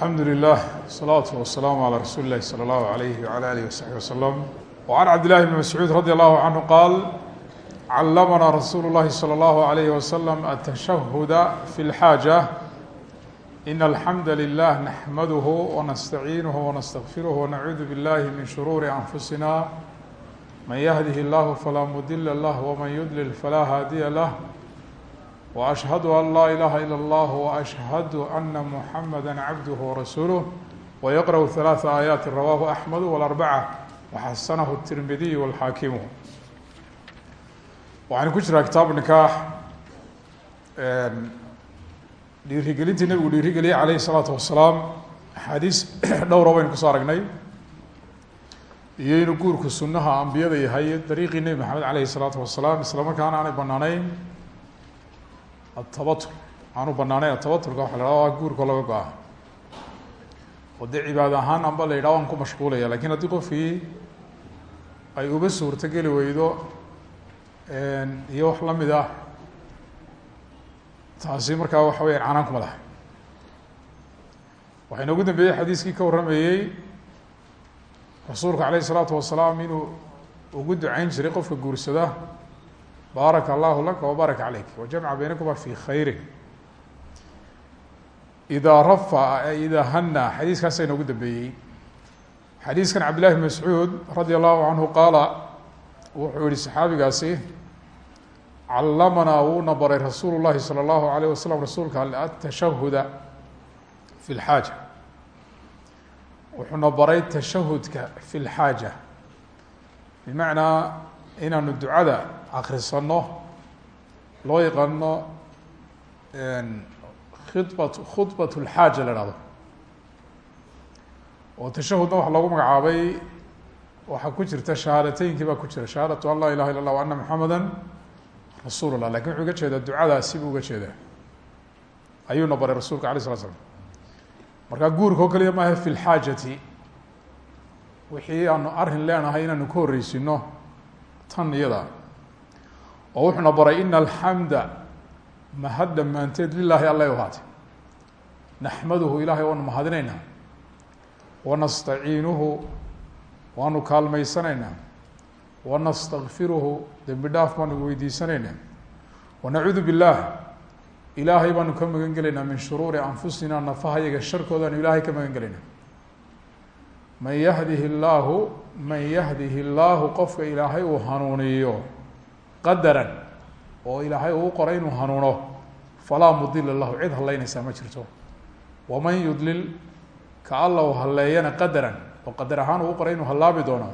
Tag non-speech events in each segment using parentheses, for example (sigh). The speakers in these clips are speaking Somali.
alxamdu lilah wsalaatu wasalaamu calaa rasuuli illahi salى allahu alayhi wala alihi wasaxbi wasalam wacan cabdillahi bni mascuud radi allahu canhu qaal callamanaa rasuulu llahi salى allahu alayhi wasalam atashahuda fi lxaaja in alxamda lilah naxmaduhu wanastaciinuhu wanastakfiruhu wanacuudu billahi min shuruuri anfusina. Man yahdihi llahu falaa mudila lah wman yudlil falaa haadiya lah وأشhهd أn laa إlaha ilا الlah وأشhهd أna محamdا cabdه وrasuuله ويqرأ ثaلاث آيaaت rawah أحmed والأربcة وxasnh التirmidiي والxaakimu waxaynu ku jiraa kitaab nikaax dhiirigelintii nebigu dhiirigeliyey alayه الصalaaةu wasalaam axaadiis dhowra baynu kusoo aragnay iyo inuu guurku sunaha ambiyada yahay dariiqii nebi maxamed alayه الصalaaةu wasalaam isla markaana aanay banaaneyn atabatur aanu banaanayn atabaturka waxa la hahda waa guurka laga go-a oo dee cibaad ahaan amba la yidhaha waan ku mashquulaya laakiin haddii qofkii ay uba suurto geli weydo iyo wax la mid ah taasi markaa waxa weyaan canaan kuma laha waxaa inoogu dambeeyey xadiiskii ka warramayey rasuulka alayh isalaatu wasalaam inuu ugu ducayn jiray qofka guursada baaraka allahu laka wbaaraka caleyk wajamca baynakuma fi khayri. Idaa rafa idaa hana xadiiskaasa inoogu dambeeyey. Xadiiskan cabdillahi bn mascuud radi allahu canhu qaala wuxuu yihi saxaabigaasi callamanaa wuuna baray rasuulu llahi salى allahu alayh wasalam rasuulka atashahuda fi lxaaja wuxuuna baray tashahudka fi lxaaja bimacnaa inaanu ducada akrisano loo yaqaano khibat khudbat lxaaja la hahdo oo tashahudna waxa loogu magacaabay waxaa ku jirta shahaadateynkii baa ku jira. Shahaadatu an laa ilaha illa lah wa ana muxamada rasuul llah laakiin wuxuu uga jeedaa ducadaasi buu uga jeedaa. Ayuuna baray rasuulka alay slat slam markaa guurka oo kaliya maaha fi lxaajati wixii aanu arrin leenahay inaanu ka horreysino tan iyada oo wuxuuna baray ina alxamda mahad dhammaanteed lilaahi alla u ahaatay naxmaduhu ilahay waanu mahadinaynaa wanastaciinuhu waanu kaalmaysanaynaa. Wanastakfiruhu dembi dhaaf baanu weydiisanaynaa. Wanacuudu billaah ilaahay baanu ka magan gelaynaa min shuruuri anfusina nafahayaga sharkoodaanu ilaahay ka magan gelaynaa man yahdihi llaahu man yahdihi llaahu qofka ilaahay uu hanuuniyo qadaran oo ilaahay uu qoray inuu hanuuno falaa mudila lahu cid haleynaysaa ma jirto. Waman yudlil ka alla u haleeyana qadaran oo qadar ahaan uu qoray inuu hallaabi doono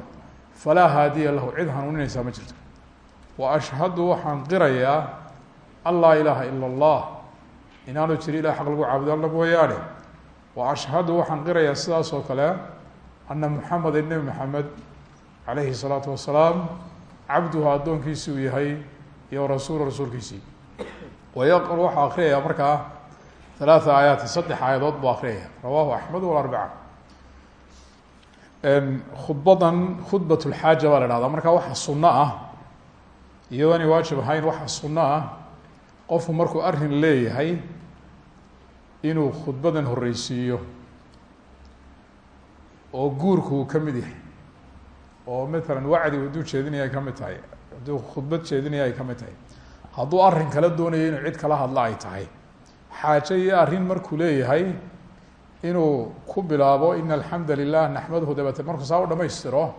falaa haadiya lahu cid hanuuninaysaa ma jirto. Wa ashhadu waxaan qirayaa an laa ilaaha ila allah inaanu jiri ilah xaq lagu caabudo alla mooyaane wa ashhadu waxaan qirayaa sidaas oo kale ana muxameda nebi maxamed calayhi الsalaatu wasalaam cabduhu addoonkiisi uu yahay iyo rasuulu rasuulkiisii. wayaqr waxaa akriyaya markaa halaatha aayaati saddex aayadood buu akriyaya rawahu axmed walarbaca khudbadan khudbat lxaaja baa la hahdaa markaa waxa sunno ah iyadoo anay waajib ahayn waxa sunno ah qofku markuu arrin leeyahay inuu khudbadan horreysiiyo oo guurku uu ka mid yahay oo matalan wacdi hadduu jeedinaya ay ka mid tahay hadduu khudbad jeedinaya ay ka mid tahay hadduu arrin kala doonayo inuu cid kala hadla ay tahay. Xaaje iyo arrin markuu leeyahay inuu ku bilaabo ina alxamda lilah naxmaduhu dabeete markuu saa u dhamaystiro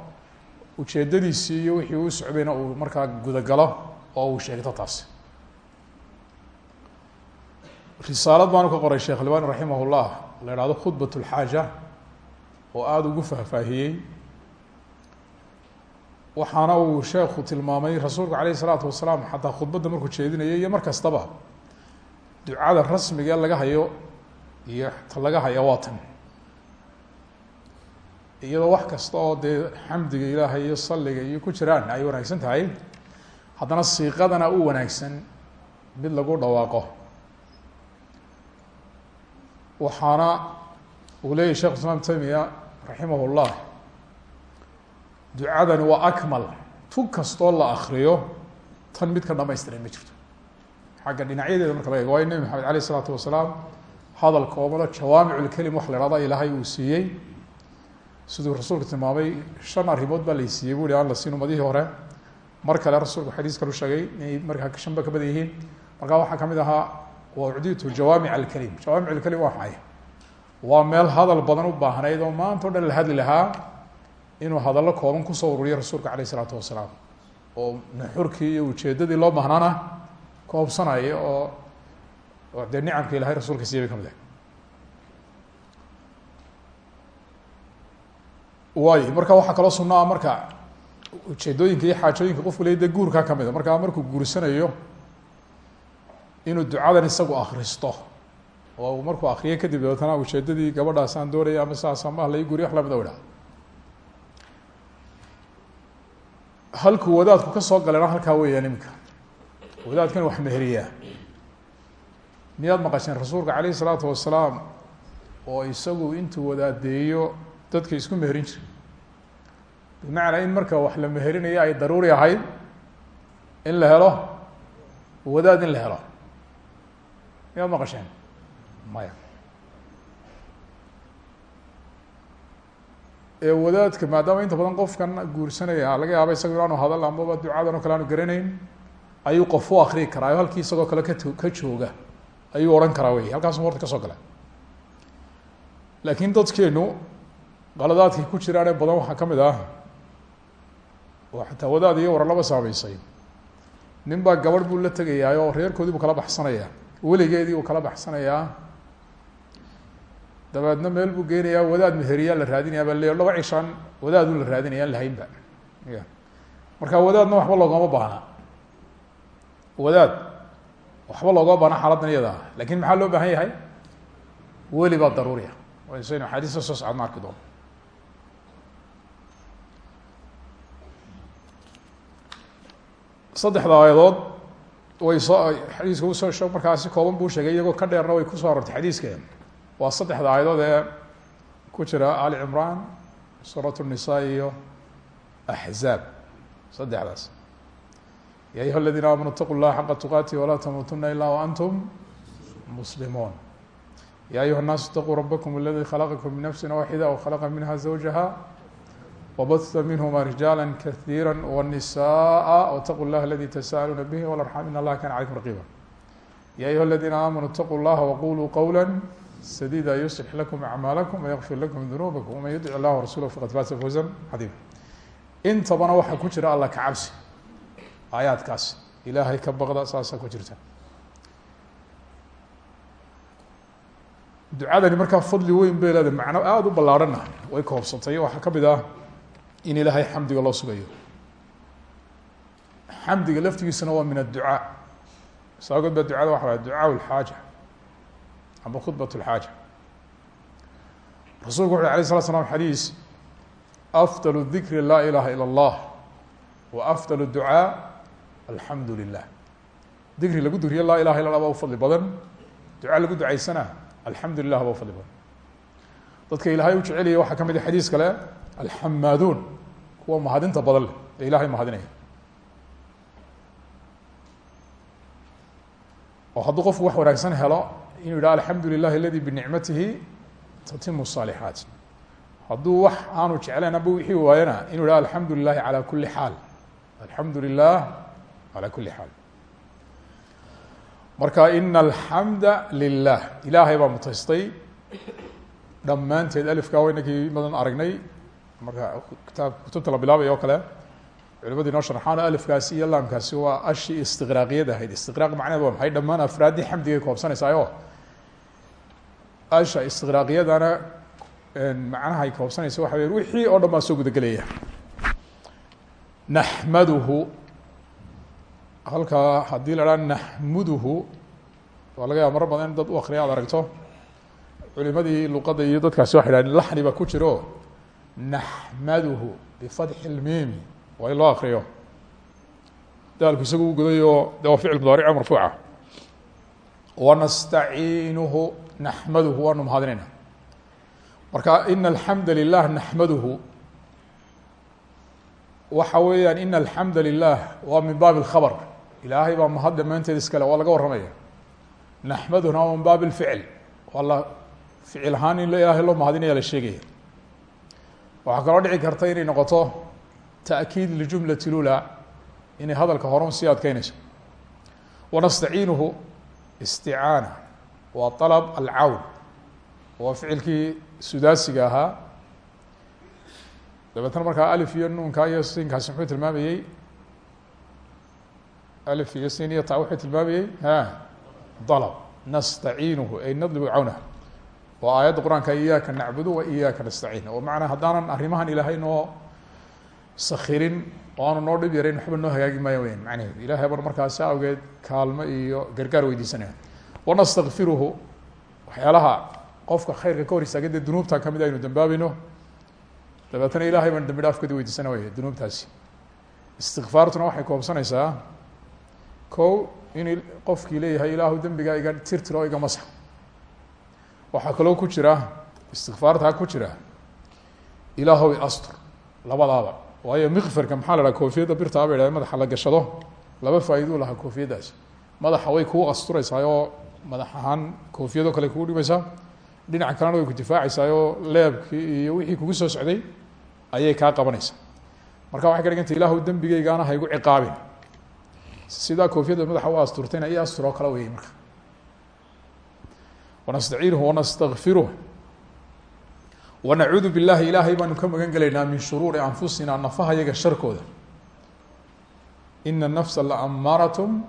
ujeedadiisii iyo wixii uu socdayna uu markaa gudagalo oo uu sheegto taas. Risaalad baanu ka qoray sheekh albani raximah llah la ihahdo oo aada ugu faahfaahiyey waxaana uu sheekhu tilmaamay rasuulku caleyh isalaatu wasalaam xataa khudbadda markuu jeedinayay iyo mar kastaba. Ducada rasmiga laga hayo iyo ta laga hayo waa tan. Iyadoo wax kasta oo dee xamdiga ilaahay iyo salliga iyo ku jiraan ay wanaagsan tahay haddana siiqadana u wanaagsan mid lagu dhawaaqo. Waxaana uu leeyahy shekh islaam tamiya raximah llah ducadani waa akmal. Tu kastoo la akriyo tan mid ka dhamaystiran ma jirto. Xagga dhinacyadeeda marka laga ego waayo nebi maxamed alayh isalaatu wasalaam hadal koobano jawaamiculkelim wax la hahda ilaahay uu siiyey. Siduu rasuulku tilmaamay shan arrimood baa lay siiyey bu aan la siin umadihii hore. Mar kale rasuulku xadiis kalu sheegay inay markaa shanba ka badan yihiin. Markaa ka mid ahaa waucditu jawaamic alkelim jawaamic alkelim waa maxay? Waa meel hadal badan u baahnayd oo maanta o dhan hadli lahaa inuu hadallo kooban ku soo ururiyo rasuulka alayh isalaatu wasalaam. Oo nuxurkii iyo ujeedadii loo baahnaana koobsanaya oo dee nicamka ilahay rasuulka siiya bay ka mid ahay. Waay marka waxaa kaloo sunaa marka ujeedooyinka iyo xaajooyinka qofku le de guurkaa ka mid a markaa markuu guursanayo inuu ducadan isagu akristo oo markuu akriyo kadib dabeetana ujeedadii gabadhaasaan doonaya ama saas ama ah lai wax la mid o idhaha halkuu wadaadku ka soo galena halkaa weeyaan iminka. Wadaadkan wax meheriyaa. Miyaad maqasheen rasuulka calayh isalaatu wasalaam oo isagu intuu wadaadeeyo dadka isku meherin jira bimacnaa in marka wax la meherinayo ay daruuri ahayd in la helo wadaad in la helo. Miyaad maqasheen? Maya ee wadaadka maadaama inta badan qofkan guursanaya laga yaaba isago inaanu hadal amaba ducadan o kale aanu garanayn ayuu qof u akriyi karaa halkii isagoo kale kat ka jooga ayuu odhan karaa wey halkaasu horta ka soo gala. Laakiin dadkeenu qaladaadkay ku jiraane badan waxaa ka mid ah oo xataa wadaad iyo warlaba saameysay nin baa gabadh buu la tegayaa oo reerkoodii buu kala baxsanayaa weligeedii buu kala baxsanayaa dabeedna meel buu geynayaa wadaad meheriyaa la raadinaya baa le laba cishaan wadaaduu la raadinaya an lahaynba ya marka wadaadna waxba loogama baahna. Wadaad waxba loogama baahna xaaladdan iyada ah. Lakin maxaa loo baahan yahay? Weli baa daruuriya. Saynu axaadiista soo socodna arki doono saddexda aayadood way soo xadiiska u soo markaasi kooban buu sheegay iyagoo ka dheerna way ku soo arortay xadiiska waa saddexda aayadood ee ku jira ali cimraan suurat الnisaa iyo axzaab saddexdaas ya ayuha aladiina aamanu اtaqu اllaha xaqa tuqaati walaa tamuutuna ila waantum muslimuun ya ayuha الnaasu اtaquu rabakm aladi khalaqakum min nafsi waaxida wkhalaqa minha zawjaha wbata minhma rijaala kahiira wالnisaءa wاtaquu اllaha aladi tasaaluuna bih wlarxam in allaha kana calaykum raqiba ya ayuha aladiina aamanuu اtaquu اllaha waquluu qowla sadida yuslix lakum acmaalakum wayakfir lakum dunuubakum waman yudic illah warasulah faqad faasa fawza cadiima intabana waxaa ku jira alla ka cabsi aayaadkaas ilaahay ka baqda saasaa ku jirta ducadani markaa fadli weyn bay leedahay macno aada u ballaarhana way koobsatay waxaa ka mid ah in ilaahay xamdiga loo sugayo xamdiga laftigiisana waa min adducaa saagood baa ducada waxa ducaa lxaaja ama khudbat اlxaaja rasulku wuxu alay slat slam xadiis afdal dikri laa ilaha ilا اllah wa afdal ducaa alxamdu lilah dikri lagu duriyo laa ilaha illa lah ba u fadli badan duca lagu ducaysana alxamdu lilah ba u fadli badan dadka ilaahay u jecelaya waxaa ka mid a xadiis kale alxamaaduun kuwa mahadinta badan leh ee ilahay mahadinaya oo hadduu qofku wax wanaagsan helo inuu yidhaha alxamdu lilahi aladi binicmatihi tatimu الصaalixaat hadduu wax aanu jeclayn aba wixii waayana inuu yidhaha alxamdu lilahi calى kuli xaal alxamdu lilah calى kuli xaal marka ina alxamda lilah ilaahay baa mutaystay dhammaanteed alifka wa inankii badan aragnay marka kitaab kutubta la bilaabay oo kale culimadii noo sharxaan alifkaasi iyo laamkaasi waa ashi istiqraaqiyad ahayd istiqraaq macneed waa maxay dhammaan afraaddii xamdigay koobsanaysaayoo asha istiqraaqiyadana macnaha ay koobsanaysa waxa wey wixii oo dhan baa soo gudagelaya naxmaduhu halkaa haddii la dhaha naxmuduhu waa laga yaaba marar badan in dad u akriya ad aragto. Culimadii luqadda iyo dadkaasi waxay dhahdeen laxni baa ku jiro. Naxmaduhu bifatxi اlmimi waa in loo akriyo daalku isagu u godayo de waa ficil mudaarico marfuuca. Wanastaciinuhu naxmaduhu waanu mahadinayna marka ina alxamda lilah naxmaduhu waxa weeyaan ina alxamda lilah waa min baabi اlkhabr ilaahay baa mahad dhammaanteed iskale waa laga warramaya naxmaduna waa min baabi اlficl waa la ficil ahaan in ilaahay loo mahadinaya la sheegaya waxaa kaloo dhici karta inay noqoto ta'kiid lijumlati lula inay hadalka horon sii adkeynayso wanastaciinuhu isticaana waa alab alcawn. Waa ficilkii sudaasiga ahaa. Dabeetna markaa alif iyo nuunka iyo siinkaasi muxuu tilmaamayey. Alif iyo siin iyo ta wuxuu ha dalb nastaciinuhu ay nadlibu cawnah waa aayadda qur'aanka iyaaka nacbudu wa iyaaka nastaciin. Oo macnaa haddaanan arrimahan ilaahay noo sakirin oo aanu noo dhib yarayn waxba noo hagaagi maayo weyan macnaheedu ilahay bar markaasi awgeed kaalmo iyo gargaar weydiisanaya wanastakfiruhu waxyaalaha qofka khayrka ka hor istaagan dee dunuubta ka mid aynu dambaabayno dabeetna ilahay baan dambi dhaafkooda weydiisana way dunuubtaasi istikfaartuna waxay koobsanaysaa ko in qofkii leeyahay ilaahu dembigaa iga tirtiro iga masax waxaa kaloo ku jira istikfaartaa ku jira ilaahow astur labadaaba waayo mikfarka maxaa la haha koofiyadda birtaa ba idhahda madaxa la gashado laba faa'iiduu lahaa oo madax ahaan koofiyadoo kale kugu dhimaysaa dhinaca kalena way ku difaacaysaa oo leebkii iyo wixii kugu soo socday ayay kaa qabanaysaa marka waxay ka dhiganta ilaahu dembigeygaana ha igu ciqaabin. Sidaa koofiyadda madaxa u asturtayna i asturoo kale weyey marka. Wanastaciinuhu wanastakfiruh wanacuudu billahi ilaahay baanu ka magan gelaynaa min shuruuri anfusina nafaha yaga sharkooda. Ina nafsa la amaaratm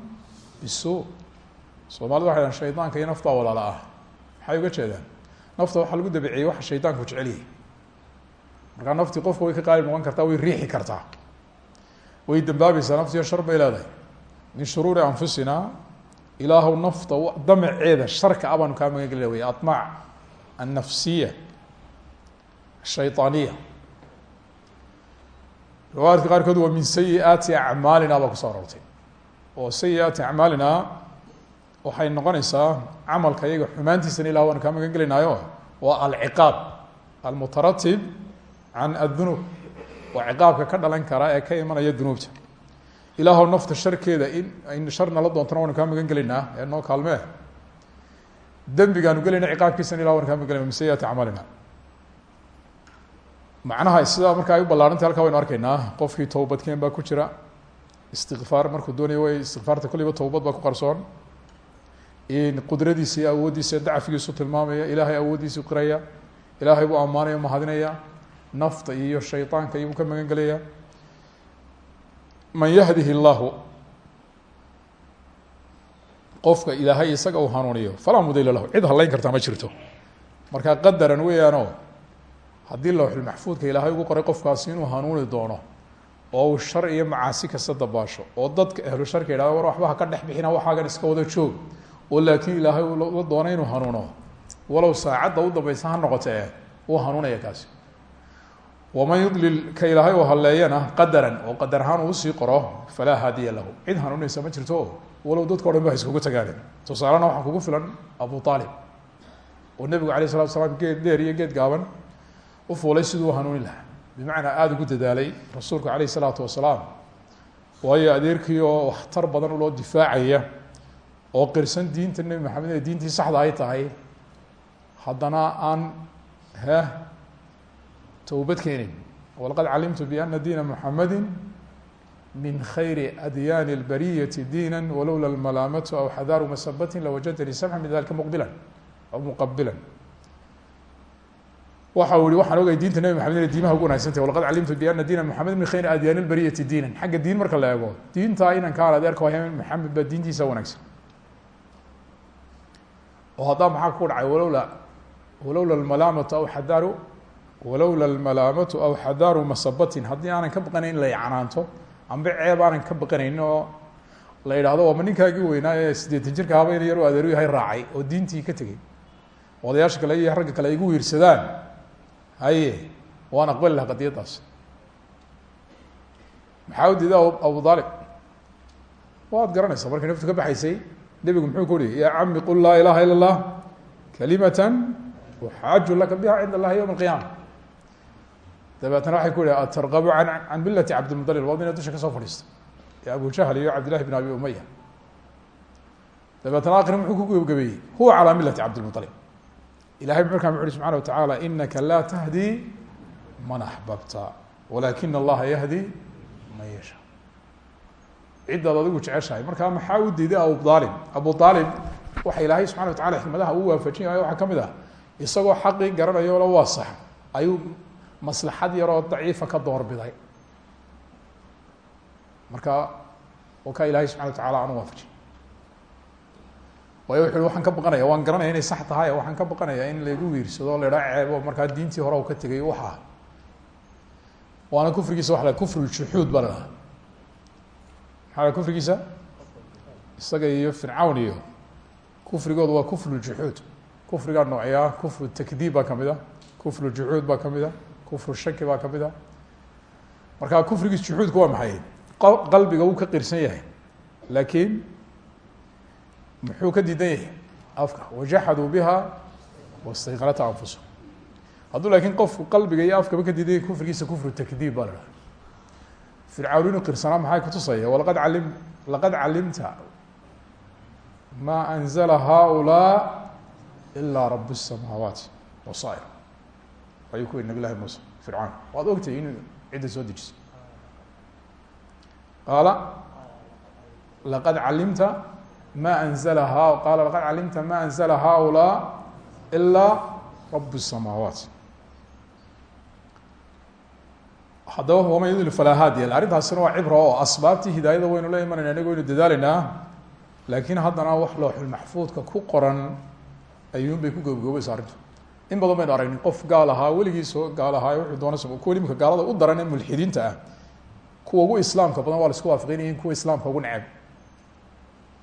soomaalida waxay dhahan shaydaanka iyo naftaa walaala ah. Maxay uga jeedaan? Nafta waxaa lagu dabiciyey waxa shaydaanku jecelyahay markaa naftii qofka way ka qaalib noqon kartaa way riixi kartaa. Way dambaabaysaa naftiyo shar bay leedahay. Min shuruuri anfusina ilaahu nafta damaceeda sharka a baanu kaa magan gelina wey aطmac annafsiya shayطaaniya riwaayadka qaarkood waa min sayiaati acmaalina baa ku soo aroortay. Oo sayiaati waxay noqonaysaa camalka iyaga xumaantiisana ilah waanu kaa magan gelaynaayo waa alciqaab. Almutaratib can adunuub waa ciqaabka ka dhalan kara ee ka imanaya dunuubta. Ilaahw nafta sharkeeda in aynu shar nala doontana waynu kaa magan ee noo kaalmee dembigaanu gelayna ciqaabkiisana ilah waynu kaa magan gelayna min acmaalina. Macnaha sidaa marka ay u ballaarantay halkaa waynu arkaynaa qofkii towbadkeen baa ku jira. Istikfaar markuu doonaya way istikfaarta kulliba towbad ku qarsoon qudradiisa iyo awooddiisa iyo dacfigiisu tilmaamaya ilaahay awooddiisu qiraya ilaahay buu ammaanaya mahadinaya nafta iyo shayطaanka iyobuu ka magan gelaya man yahdihi اllahu qofka ilaahay isaga uu hanuuniyo falaa mudila lahu cid halayn kartaa ma jirto. Marka qadaran weeyaanoo haddii lawxulmaxfuudka ilaahay ugu qoray qofkaasi inuu hanuuni doono oo uu iyo macaasi kasta dabaasho oo dadka ahlu sharka yidhahdo war waxba ha ka dhex bixina waxaagan iska wada joog oo laakiin ilaahay la doonay inuu hanuuno. Walow saacadda u dambaysa noqotee uu hanuunaya kaasi. Waman yudlil ka ilaahay u haleeyana qadaran oo qadar ahaan uu u sii qoro falaa haadiya lahu. Cid hanuunaysa ma jirto walow dadka o dhan ba iskugu tagaane tusaalena waxaa kugu filan abu aalib oo nebigu alayh salatu salaam geed dheer iyo geed gaaban u fuulay siduu hanuuni lahaa. Bimacnaa aada ugu dadaalay rasuulku alayh salaatu wasalaam waayo adeerkii oo waxtar badan loo difaacaya oo qirsan diinta nebi maxamed ee diintii saxda ay tahay haddana aan he towbad keenin. Walaqad calimtu biana diina muxamadi min khayri adyaani اlbariyati diina walowla almalaamatu aw xadaaru masabati lawajadanii samxa min dalika muqbilan aw muqabilan waxa uu yihi waxaan diinta nebi maxamed inay diimaha ugu wanagsantah walaqad calimtu biana diina muxamed min khayri adyaani اlbariyati diinan. Xagga diin marka la eego diinta inan kaan adeerka wahay maxamed baa diintiisa wanaagsan oo haddaa maxaa ku dhacay walowla walowla almalaamatu aw xadaaru walowla almalaamatu aw xadaaru masabatin. Haddii aanan ka baqanayn in la canaanto amba ceeb aanan ka baqanayn oo la yidhahdo waama ninkaagii weynaa ee siddeetan jirka haba in yar u adeeru yahay raacay oo diintii ka tegey odayaasha kale iyo ragga kale ay igu wiirsadaan. Haye waan aqbali laha qadiyaddaas maxaa u diida abu aalib waad garanaysaa markay naftu ka baxaysay nebigu muxuu ku uhi yaa cami qul laa ilaha ila اllah kalimata uxaaju laka biha cinda allahi yowma alqiyaama dabeetna waxay ku yihi atargabu an can milati cabdilmuطalib waad ina dusha ka soo fadhiista ee abu jahl iyo cabdillahi bn abi umaya dabeetna akri muxuu ku gebgabeeyey huwa calaa milati cabdilmuطalib ilahay markaa muxu uhi subxana wa tacaala inaka laa tahdi man axbabta walakina allaha yahdi man yasha ciddaad adigu jeceshahay. Markaa maxaa u diiday abu aalib abu aalib waxa ilaahay subxana wa tacala xikmadaha uu waafajin yahay waxaa ka mid ah. Isagoo xaqii garanayo la waa sax ayuu maslaxad yaroo daciifa ka doorbiday marka oo kaa ilahay subxana wa tacala aanu waafajin. Waayo wuxu waxaan ka baqanaya waan garanaya inay sax tahay waxaan ka baqanaya in lagu wiirsado la ceebo markaa diintii hore u ka tegay waxa. Waana kufrigiisa waa la kufruljuxuud baa la dhaha la kufrigiisa? Isaga iyo fircawn iyo kufrigoodu waa kufruljuxuud kufrigaa noocyaa kufru takdiib baa ka mid a kufru juxuud baa ka mid a kufru shaki baa ka mid a. Marka kufrigiis juxuudku waa maxay? Qalbiga wuu ka qirsan yahay. Laakiin muxuu ka diidan afka. Wajaxaduu biha wastayqanata anfusahum hadduu laakiin qofku qalbiga iyo afkaba ka diidan yahay kufru takdiib baa la fircawn inuu qirsanaa maxay kutusaya walaqad calim laqad calimta ma anzla haulaa ilaa rab الsamaawaati wasair ayuu ku yihi nabi lahi muuse fircawn waad ogtay inuu cidda soo dejiso qaala laqad calimta ma anzla ha qaala laqad calimta ma anzla haulaa ilaa rab الsamaawaat haddaba waman yudlil falaa haadiya arrintaasina waa cibra oo asbaabtii hidaayada waynu la imanayna inago waynu dadaalaynaa laakiin haddana wax looxulmaxfuudka ku qoran ayuun bay ku goobgoobaysa arrintu. In badan baynu aragnin qof gaal ahaa weligiisoo gaal ahaa wuxuu doona kuwa imika gaalada u daran ee ah. Kuwa ugu islaamka badan waa la isku waafaqinaya in kuwa islaamka ugu neceb.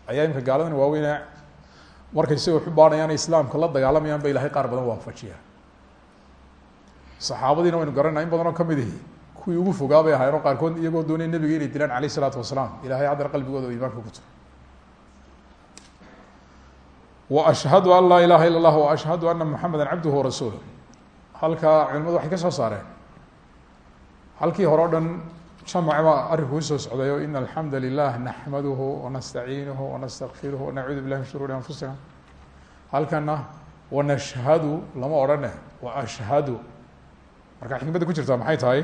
Ayaa imika gaaladan waaweyne markay si waxu islaamka la dagaalamayaan ba ilahay qaar badan waafajiya saxaabadiina waynu garanayna in badan oo ka mid kuwii ugu fogaa bay ahaayeen oo iyagoo doonay nebiga inay dilaan aleyh isalaatu wasalaam. Ilahay haddana qalbigooda iimaanka ku jiro washhadu an laa ilaha ila اllah waashhadu ana muxameda cabduhu warasuuluh halkaa culimadu waxay ka soo saareen. Halkii hore o dhan jamac baa arrinkuu soo socdayo in alxamda lilah naxmaduhu wanastaciinuhu wanastakfiruhu wanacuudu billahi min shuruuri anfusina. Halkana wanashhadu lama odhane waashhadu marka xikmadda ku jirtaa maxay tahay?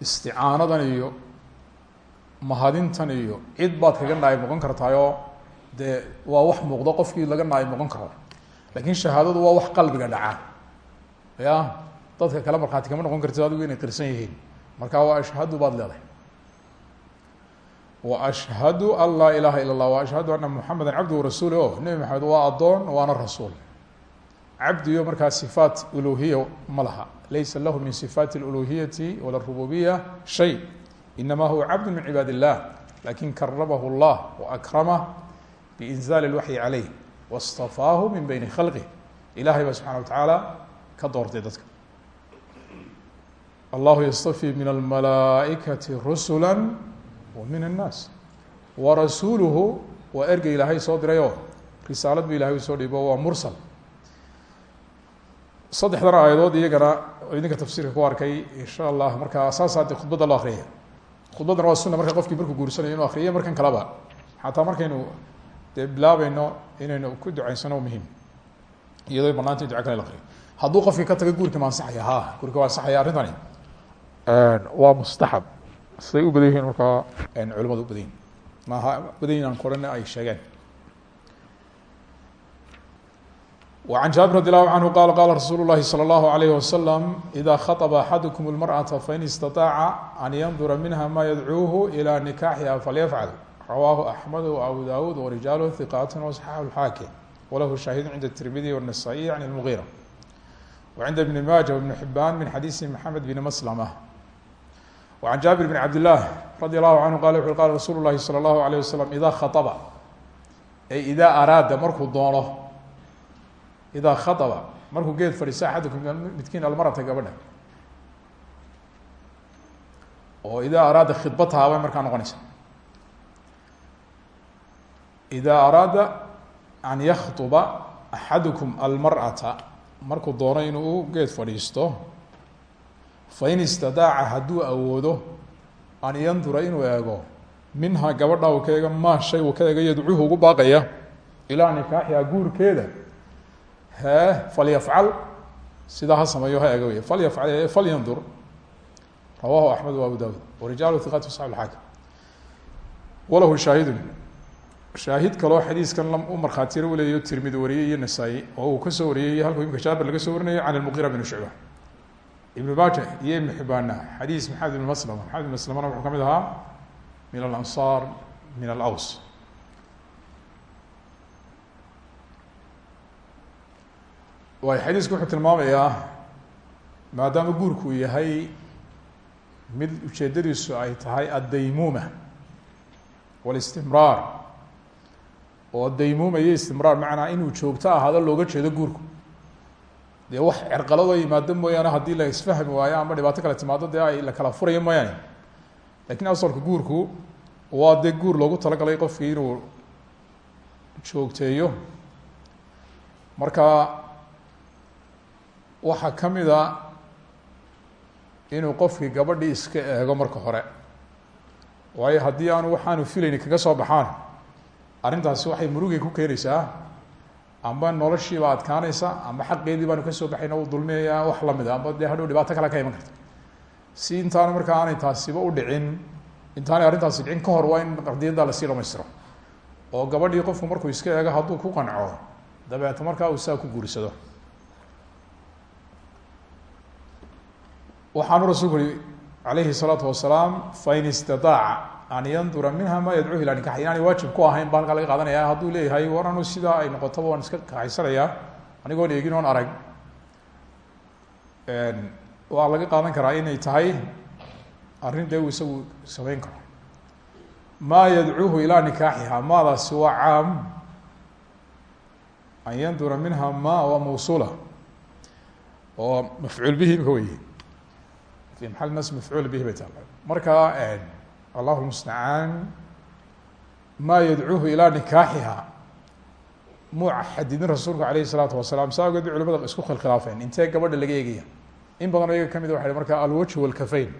Isticaanadan iyo mahadintan iyo cid baad kaga naayb noqon kartaayoo dee waa wax muuqdo qofkii laga naayb noqon karo. Lakin shahaadadu waa wax qalbiga dhaca. Ya dadka kale markhaati kama noqon kartid adigu inay qirsan yihiin. Marka wa ashhadu baad leedahay. Wa ashhadu an laa ilaha ila اllah wa ashhadu ana muxameda cabduhu rasuul o nebi maxamed waa addoon waana rasuul cabdiyo markaa sifaat uluhiya ma laha laysa lahu min sifaati اluluhiyati wala rububiya shay inama huwa cabdu min cibaad illah lakin karamahu اllah waakramah binzal اlwaxyi caleyh wاstafaahu min beyni khalqih ilahay baa subxana wa tacaala ka doortay dadka allahu yastafii min almalaaئikati rusula wa min الnaas warasuuluhu waa ergey ilaahay soo dirayoo risaalad bu ilahay u soo dhiibo waa mursal saddexdan aayadood iyagana idinka tafsiirka ku arkay insha allah markaa saasaa de khudbadda loo akriyaya khudbaddana waa suna marka qofkii markuu guursanayo inu akriyo markan kaleba xataa markaynu dee bilaabayno inaynu ku ducaysano muhiim iyadoo banaanta in duca kale la akriyo hadduu qofkii ka taga guurka ma ansaxaya ha guurka waa ansaxaya arrintani waa mustaxab siday u badan yihiin markaa culimadu u badan yihiin maaha badan yihiin aan korana ay sheegeen وعن جابر رضي الله عنه قال قال رsuuل الlahi صلى الله عليه وسلم إذا خطب أحadكم المرأة فإن استطاع أن ينظر منها ما يدعوه إلى نكاحها فليفعل رواه أحمد وأبو داود ورجاله ثقات وصححه الحاكم وله شاهد عند الترمذي والنسائي عن المغيرة وعند ابن ماجه وابن حبان من حديث محمد بن مسلمة وعن جابر بن عبد الله رضي الله عنه قال وxu قال رsuuل الlahi صلى الله عليه وسلم إذا خطب ay إذا أراada markuu doono idaa khaaba markuu geed fadhiisto axadukum midkiin almarata gabadha oo idaa araada khidbatahaa way markaa noqonaysa idaa araada an yakhuba axadukum almar'ata markuu doono inuu geed fadhiisto fain istadaaca hadduu awoodo an yandura inuu eego منها gabadha uu ka eega maa shay uu ka eega yadcuuhu ugu baaqaya ilaa guurkeeda falyafcal. Sidaa ha sameeyo ha ega wey falyafcal falyandur. Rawahu axmed wa abu dawud. Warijaalu hiqat fi saxi xaakim walahu shaahidun. Shaahid kaloo xadiiskan u markhaatiyar u leeyayo tirmidi wariyey iyo nasaa-i oo uu ka soo wariyey halkuu imika jaabir laga soo warinayo can lmuqira bn shucba ibn maaja iyo ibn xibaana. Xadiis maxamed ibn maslama. Maxamed ibn maslamana wuxuu ka mid ahaa min alansaar min alaws waayo xadiisku wuxuu tilmaamayaa maadaama guurku uu yahay mid ujeedadiisu ay tahay addaymuuma walistimraar. Oo daymuuma iyo istimraar macnaa inuu joogto ahaado looga jeedo guurku. Dee wax cerqaladoo yimaado mooyaane haddii la isfahmi waayo ama dhibaato kale timaado dee ay la kala furayo mooyaane. Lakin asalka guurku waa dee guur loogu talagalay qofkii inuu joogteeyo. Marka waxaa ka mid a inuu qofkii gabadhii iska eego marka hore. Waayo haddii aanu waxaanu filayni kaga soo baxaan arrintaasi waxay murugay ku keenaysaa amba noloshiiba adkaanaysa amba xaqeedii baanu ka soo baxayna u dulminayaa wax la mid a amba dee hadhow dhibaato kale ka iman karta. Si intaanu markaa aanay taasiba u dhicin intaanay arrintaasi dhicin ka hor waa in qardiyadda la sii dhamaystiro oo gabadhii qofku markuu iska eego hadduu ku qanco dabeeto markaa uu saa ku guursado waxaanu rasuulku uri alayhi الsalaatu wasalaam fain istidaaca an yandura minha ma yadcuuh ila nikax inaanay waajib ku ahayn ba halkaa laga qaadanaya hadduu leeyahay war anu sidaa ay noqotaba waan iska kaxaysanayaa anigoon eegin oon arag. Waa laga qaadan karaa inay tahay arrin dee uu isagu samayn karo. Ma yadcuuhu ilaa nikaaxiha maadaasi waa caam an yandura minha ma waa mawsuula oo mafcuul bihi fi maxal nas mafcuul bihi bay taala marka allahu mustacaan ma yadcuuhu ilaa nikaaxiha muu xadidin rasuulku alayh الsalaatu wasalaam saa ogeed culimada isku khilkhilaafeen intee gabadha laga eegaya in badan oo iyaga kamid waxa marka alwajhu wاlkafayn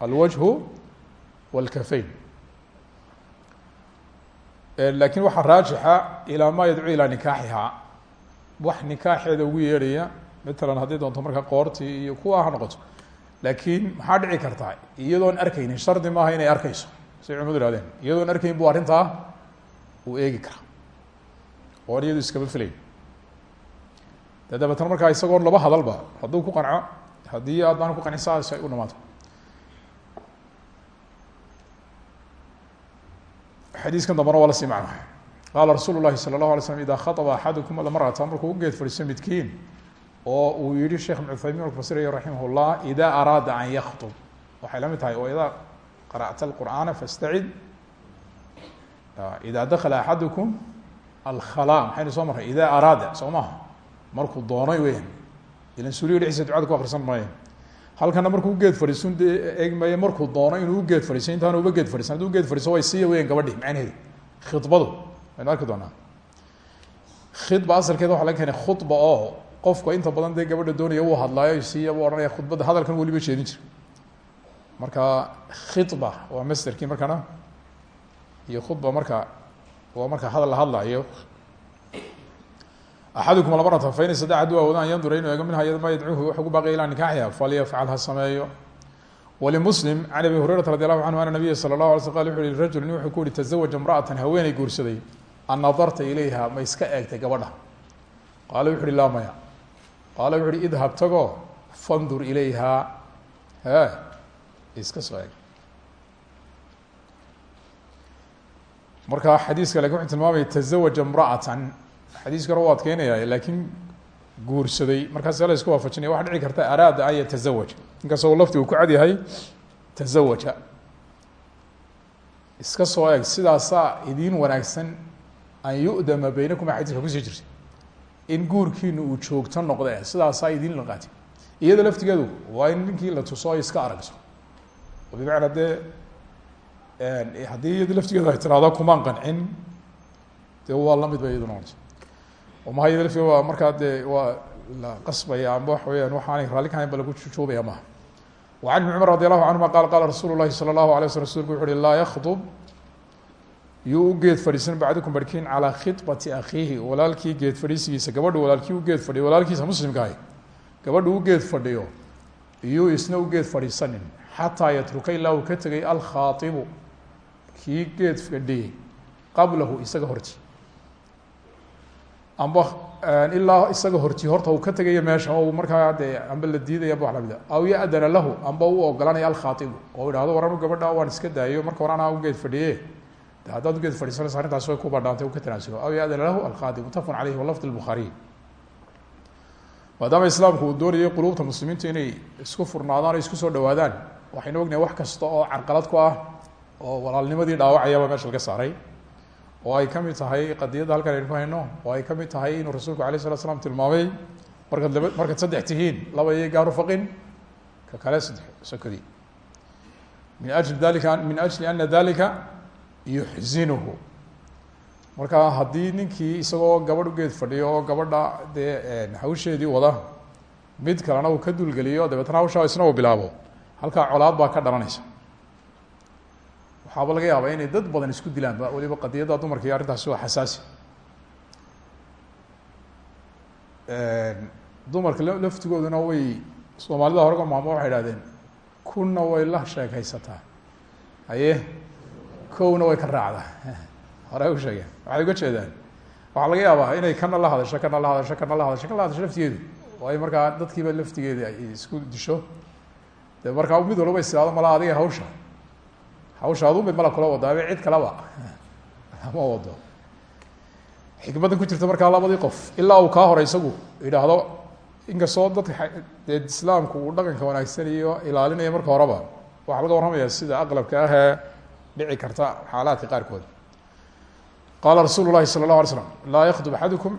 alwajhu wاlkafayn lakin waxaa raajixa ilaa ma yadcuu ilaa nikaaxiha wax nikaaxeeda ugu yeedhaya matalan haddii doonto marka qoortii iyo kuwa ha noqoto laakiin maxaa dhici kartaa iyadoon arkeynin shardi maaha inay arkeyso say culimadu ihahdeen iyadoon arkeyn bu arrintaa uu eegi karaa. Oon iyadu iskama filayn. De dabeetna markaa isagoon laba hadalba hadduu ku qanco haddii aadaan ku qancin saas ay u dhamaato xadiiskan dambana waa la sii macno qaala rasuulu llahi sala allahu alay slam ida khaطba axadukum geed fadhiiso midkiin oo uu yihi sheekh ibn cuthaymin alfasiriy raximah llah ida araada an yakطb waxay la mid tahay o idaa qara'ta اlqur'aana fastacid. Ida dakla axadukum alkhala maxaynu soo marray ida araada soo maha markuu doonay weyan ilan suliyo dhexdiisa ducada ku akrisan maayo. Halkana markuu ugeed fadhiisun dee eegmaya markuu doono inuu ugeed fadhiiso intaana uba geed fadhiisan. Hadduu ugeed fadhiiso way siiya weyan gabadhi macnaheedu. Khidbadu waynu arki doonaa. Khidba asalkeeda waxa laga keenay khudba oo qofku inta badan dee gabadha doonaya uu hadlaayo siiya u ohanaya khudbadda hadalkan weliba jeedin jira marka khidba waa masterkii markana iyo khudba marka waa marka hadal la hadlaayo. Axadukum lamarata fain istadac hadduu awoodo an yandura inuu eego minha ma yadcuuhu wax ugu baaqaya ilaa nikaaxiha falyafcal ha sameeyo. Walimuslim can abi hurayrata radi allahu canhu ana nabiya sala اllahu alay sl qal rajul nin wuxuu ku yihi imra'atan haweeney guursaday. An nadarta ilayha ma iska eegtay gabadha? Qaala wuxu uhi maya qaala wuxu uhi idhab tago fandur ilayha. He iska soo eeg marka xadiiska laakiin wuxuu tilmaamaya tazawaja imra'atan. Xadiiska hore u adkeynaya laakiin guursaday. Markaas la isku waafajinaya waxa dhici karta araada an yatazawaj inkastoo lafti ku cad yahay tazawaja iska soo eeg sidaasaa idiin wanaagsan an yu'dama beynakum xadiiska ku sii jirtay in guurkiinu uu joogto noqde sidaasaa idin laqaati iyada laftigeedu waa in ninkii la tuso ay iska aragto. Oo bimacnaa dee eh, haddii iyada laftigeedu ay tiraahdo kumaan qancin dee waa la mid ba iyaduna orto maha iyada laftigeed waa markaa dee waa la qasbaya amba waxa weyaan waxaanay raalli kahayn ba lagu jujuubaya maha wacan ibni cumar radi allahu canhuma qala qala rasuulu llahi sala allahu alay waslam rasulku laa yakdub yuu u geed fadhiisan bacdukum barkiin calaa khibati akhiihi. Walaalkii geed fadhiisigiisa gabadhu walaalkii u geed fadhiyo walaalkiisa muslimka ahi. Gabadhu u geed fadhiyo iyuu isna u geed fadhiisanin. Xataa yatruka ilaa uu ka tegay alkhaaibu geed fadhiyey qablahu isaga horti amba ilaa isaga horti horta uu ka tegayo meesha oo markaa dee amba la diidaya ba wa lamida aw yadana lahu amba u ogolanaya alkhaaibu oo ihahdo war anu gabadha waan iska daayo marka hore anaa u geed fadhiye de haddaad ugeed fadhiisanaysa way ku badhaantay u ka tanaasulo aw yadana lahu alkhaatib mutafaqun caleyhi walafd lbukhaariy maadaama islaamku uu doonayay quluubta muslimiintu inay isku furnaadaan o isku soo dhawaadaan. Waxaynu ognahay wax kasta oo carqalad ku ah oo walaalnimadii dhaawacayaba meesha laga saaray. Oo ay ka mid tahay qadiyadda halkan aynu ku hayno. Oo ay ka mid tahay inuu rasuulku alayh slat slam tilmaamay markaad laba markaad saddex tihiin laba iyo gaaru faqin ka kale saddex sokodi min ajli dalika min ajli ana dalika yuxzinuhu marka haddii ninkii isagoo gabadh ugeed fadhiyo oo gabadha dee hawsheedii wada mid kalena uu ka dulgeliyo dabeetna hawshaa isna uu bilaabo. Halkaa colaad baa ka dhalanaysa. Waxaaba laga yaabaa inay dad badan isku dilaanba weliba qadiyadda dumarka iyo arrintaasi waa xasaasi. Dumarka laftigooduna way soomaalida horega maamo waxay ihahdeen kunna way la sheekaysataa. Haye kowna way ka raacdaa. Hore u sheegeen waxay uga jeedaan. Waxaa laga yaabaa inay kana la hadasho kana la hadasho kana la hadasho kana la hadasho laftigeedu. Ay markaa dadkiiba laftigeeda ay isku disho de markaa mid walba istihaado mala adiga hawsha. Hawsha adun bay mala kula wadaabe cid kaleba (laughs) ma wado. Xikmaddan ku jirta markaa labadii qof. Ilaa uu kaa hore isagu yidhaahdo inkastoo dadka islaamku uu dhaqanka wanaagsan iyo ilaalinaya marka horeba. Waxaa laga warramaya sida aqlabka ahee dhici karta xaalaadka qaarkood qaala rasuulu lahi sala اlahu alay slam laa yakdub axadukum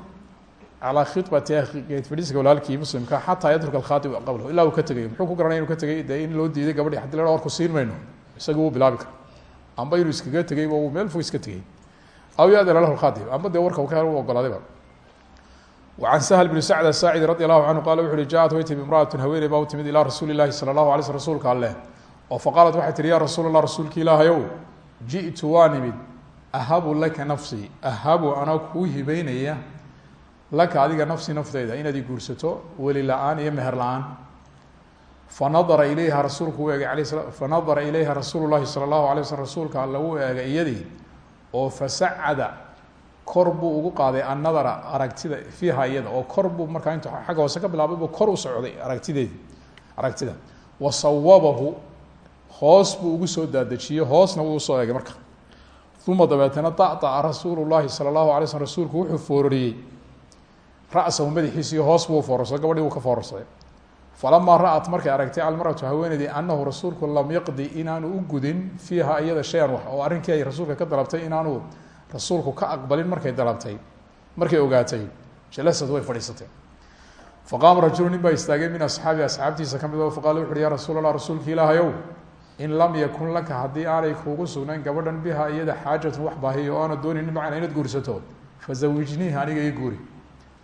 calaa khibati akhi geed fadhiiska walaalkii muslimka xataa yatruka alkhaatib qablahu ilaa uu ka tegayo muxuu ku garanaya inu ka tegay dee in loo diiday gabadhi hadii la warku siin mayno isaga wuu bilaabi kara amba inuu iskaga tegayba uu meel fog iska tegay aw yadana lahu lkhaatib amba dee warka ka u ogolaadayba وعن سهل بن سعد الساعدي رضي الله عنه قال wuxu uhi jaءت way timi امرأة haweeney baa u timid ilىa rasuuli الlahi salى الlaه عlay sl rsulka aleh oo faqaalat waxay tihi ya rasuul allah rasuulka ilaahayow ji'tu waan imid ahabu laka nafsii ahabu anaa kuu hibeynaya laka adiga nafsi nafteyda inaad i guursato weli la'aan iyo meher la'aan. Fanadara ilayha rasuulku u eegay ala fanadara ilayha rasuulu llahi sala allahu rasuulka alla u iyadii oo fasacada kor buu ugu qaaday annadara aragtida fiiha iyada oo kor buu markaa intu xagga hoose ka bilaabay buu kor u socday aragtideedi aragtida. Wa hoos buu ugu soo daadejiyey hoosna wuu u soo eegay marka. Uma dabeetana dacdaca rasuulu sala allahu alay slm rasuulku wuxuu foorariyey. Ra-sahu madaxiisiiyo hoos buu foorarsaday gabadhii buu ka foorarsaday. Falamaa ra'at markay aragtay almaratu haweeneydii anahu rasuulku lam yaqdi inaanu u gudin fiiha iyada shay-an wax oo arrinkii ay rasuulka ka dalabtay inaanu rasuulku ka aqbalin markay dalabtay markay ogaatay. Jalasad way fadhiisatay. Faqaama rajulu nin baa istaagay min asxaabi asxaabtiisa ka mid o faqala wuxu uhi ya rasuul allah ilaahayow in lam yakun laka haddii aanay kuugu sugnayn gabadhan biha iyada xaajatun wax baahiyo o aana doonaynin macna inaad guursato fazawijniiha aniga ii guuri.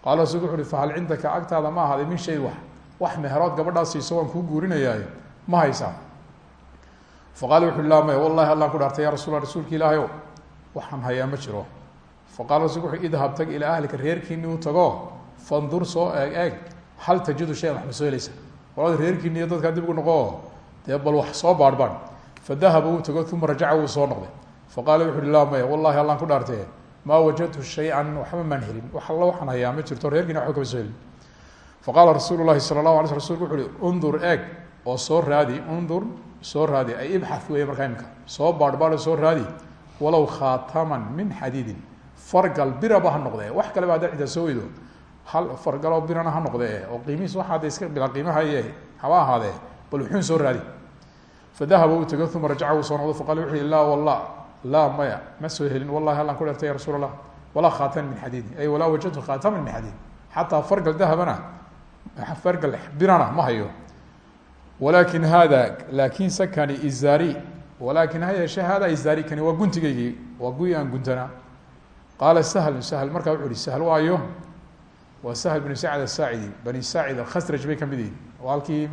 Qaala rasuulku wuxu fahal cindaka agtaada ma ahaaday min shay wax wax meherood gabadhaa siiso waan kuu guurinayaaye ma haysaa. Faqala wuxu uhi laa maya wallahi allaan ku dhaartay ya rasul rasuulki ilaahayow waxaan hayaa ma jiro. Faqala rasulku wuxu idhab tag ilaa ahlika reerkiini u tago fandur soo eeg eeg hal tajidu shayan wax ma soo reerkiini iyo dib ugu noqo dee bal wax soo baadhbaan. Fadahaba wuu tago uma rajaca wuu soo noqday. Faqala wuxu uhi laa maya wallahi allaan ku dhaartee maa wajadtu shay-an waxba maan helin. Wax alla waxaan hayaa ma jirto reerkiina waxba kama soo helin. Faqaala rasuulu llahi sala allahu alay sl rsulku wuxu uhi undur eeg oo soo raadi undur soo raadi ay ibxath weeye markaa imika soo baadhbaadho soo raadi walow khaataman min xadiidin. Fargal biraba ha noqdee wax kaleba hadda ciddaa soo weydo. Hal fargaloo birana ha noqdee oo qiimihiis waxaa de iska bilaa qiimaha iye haba ahaadee bal wuxuun soo raadi. Fadahaba uu tego uma rajaca wuu soo noqdo faqala wuxu uhi laa wallah laa ma soo helin wallahi allaan ku dhertay ya rasuul allah min xadiidin ay walaa wajadtu khaataman min xadiid xataa fargal dahabana fargal birana ma hayo. Walakin hada laakin sakani izari walakin ha yeeshe izari kani waa guntigaygii waa guyi aan guntanaa qaala sahl sahl markaa wuxu uhi sahl waayo waa sahl binu sacd bani saacid alkhasraj bay ka mid yihiin oo halkii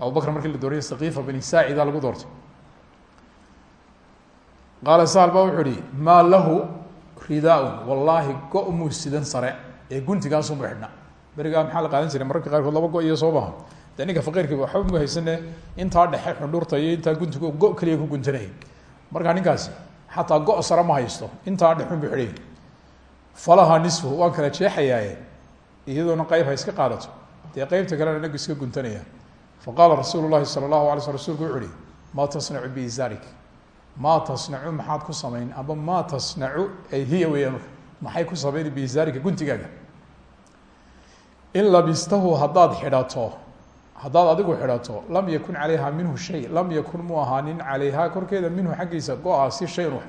abubakr markii la doorayay sakiifa bani saacida lagu doortay. Qaala sahal ba wuxuu lahu ridaa-un go- muu sare ee guntigaasunba xidhna berigaa maxaa la qaadan jiray? Mararka qaarkood laba go iyo soo maha dee ninka faqiirkiiba waxba mu haysane intaa dhexe xundhurta guntiga go keliya ku guntanayay markaa ninkaasi xataa go- sare ma haysto intaa dhexun bu xidhay falaha nisfu waan kala jeexayaaye iyadoona qeyb ha qaadato. Dee qeybta kalena inagu iska guntanaya faqaala rasuulu lahi sala allahu alay sl rsulku wuxu uhi maa tasnacu biizaarik maa tasnacu maxaad ku samayn amba maa tasnacu ay hiya weeyaan marka maxay ku samayn biizaarika guntigaaga in labistahu haddaad xidhato haddaad adigu xidhato lam yakun calayha minhu shay lam yakun mu ahaanin calayha korkeeda minhu xaggiisa go-a si shayn wax